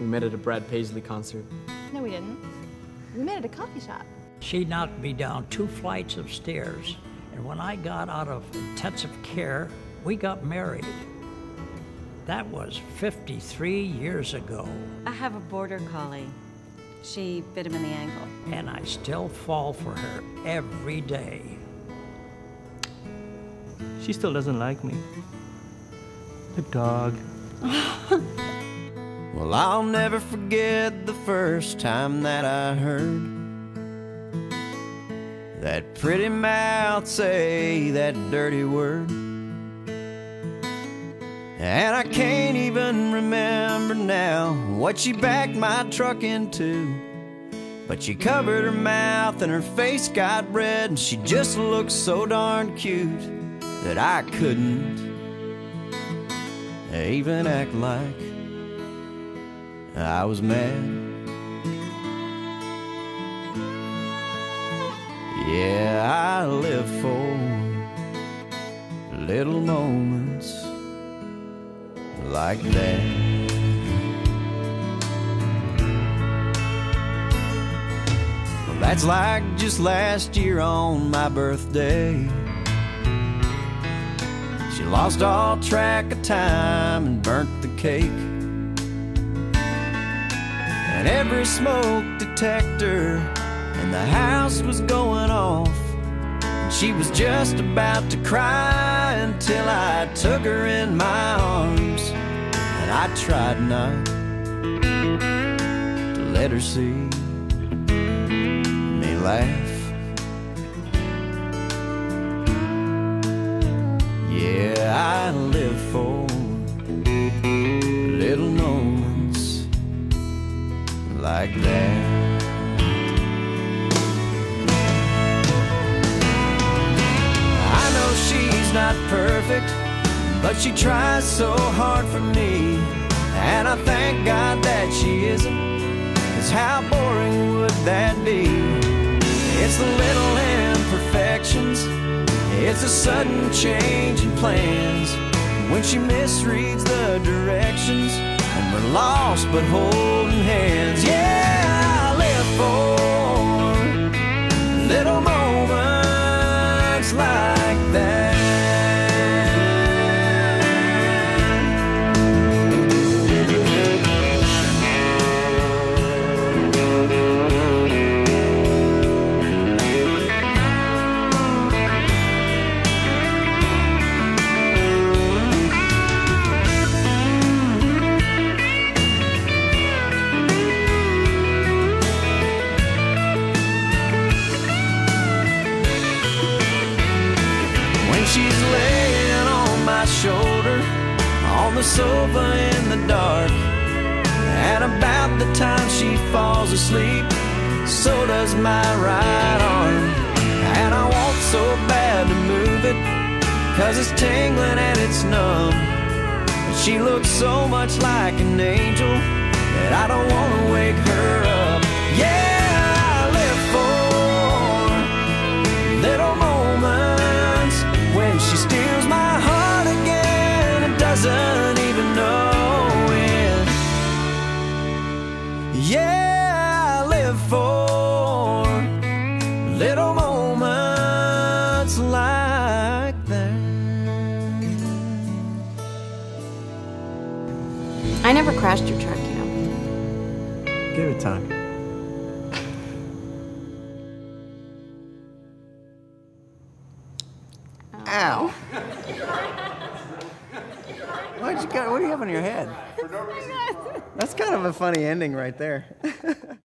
We met at a Brad Paisley concert. No, we didn't. We met at a coffee shop. She knocked me down two flights of stairs, and when I got out of intensive care, we got married. That was 53 years ago, I have a border collie. She bit him in the ankle. and I still fall for her every day. She still doesn't like me. The dog. Well, I'll never forget the first time that I heard that pretty mouth say that dirty word. And I can't even remember now what she backed my truck into. But she covered her mouth and her face got red, and she just looked so darn cute that I couldn't even act like I was mad. Yeah, I live for little moments like that. That's like just last year on my birthday. She lost all track of time and burnt the cake. And every smoke detector in the house was going off. And she was just about to cry until I took her in my arms. And I tried not to let her see me laugh. Yeah, I live for like that. I know she's not perfect, but she tries so hard for me. And I thank God that she isn't, cause how boring would that be? It's the little imperfections, it's a sudden change in plans. When she misreads the directions, and we're lost but holding hands. Yeah, she's laying on my shoulder on the sofa in the dark. And about the time she falls asleep, so does my right arm. And I want so bad to move it, cause it's tingling and it's numb. But she looks so much like an angel Yeah, I live for little moments like that. I never crashed your truck, you know. Give it time. Ow. Why'd you got, what do you have on your head? Oh That's kind of a funny ending right there.